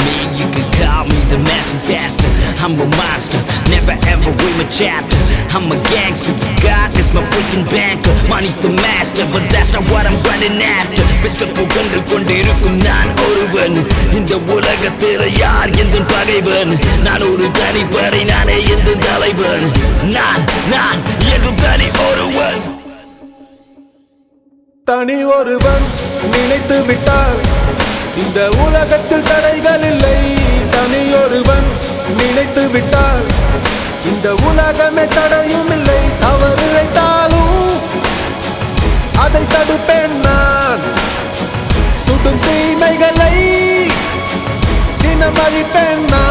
me, you can call me the mass disaster. I'm a monster. Never ever read my chapter. I'm a gangster. the God is my freaking banker. Money's the master, but that's not what I'm running after. Pistol புகழ்ந்து கொண்டிருக்கும் நான் ஒருவன் இந்த உலகத்தில் யார் எந்த பகைவன் நான் ஒரு தனிப்படை நானே எந்த தலைவன் நான் நான் என்றும் தனி ஒருவன் தனி ஒருவன் நினைத்து விட்டால் இந்த உலகத்தில் தடைகள் இல்லை. தனியொருவன் நினைத்து விட்டால் இந்த உலகமே தடையும் இல்லை. தவறு இழைத்தாலும் அதை தடுப்பேன் நான். சுடும் தீமைகளை தினம் அழிப்பேன் நான்.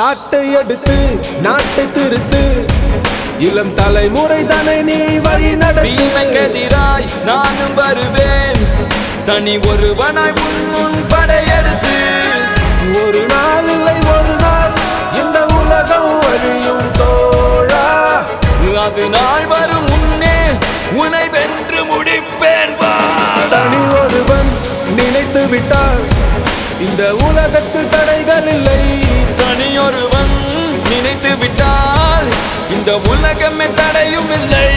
சாட்டை எடுத்து நாட்டை திருத்து. இளம் தலைமுறை தானே நீ வழி நடத்து. தீமைக்கெதிராய் நானும் வருவேன். தனி ஒருவனாய் முன் படையெடுத்து. ஒரு நாள் இல்லை ஒரு நாள் இந்த உலகம் அழியும் தோழா. அது நாள் வரும் முன்னே உனை வென்று முடிப்பேன் தனி ஒருவன் நினைத்து விட்டால் இந்த உலகத்தில் தடைகள் இல்லை இனியொருவன் நினைத்து விட்டால் இந்த உலகமே தடையும் இல்லை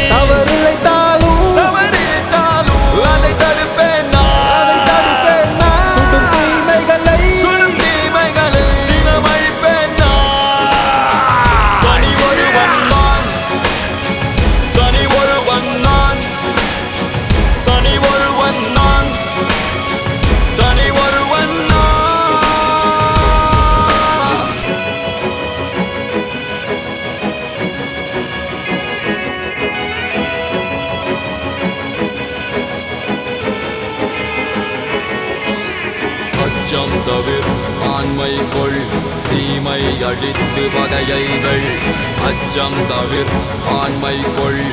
அச்சம் தவிர ஆண்மை கொள் தீமை அழித்து பகையைகள் அச்சம் தவிர ஆண்மை கொள்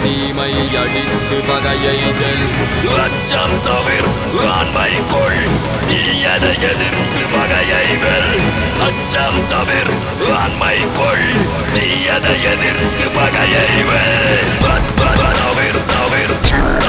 தீமை அழித்து பகையைகள் அச்சம் தவிர ஆண்மை கொள் தீயதை எதிர்த்து பகையைகள் அச்சம் தவிர ஆண்மை கொள் தீயதை எதிர்த்து பகையைகள் தவிர தவிர.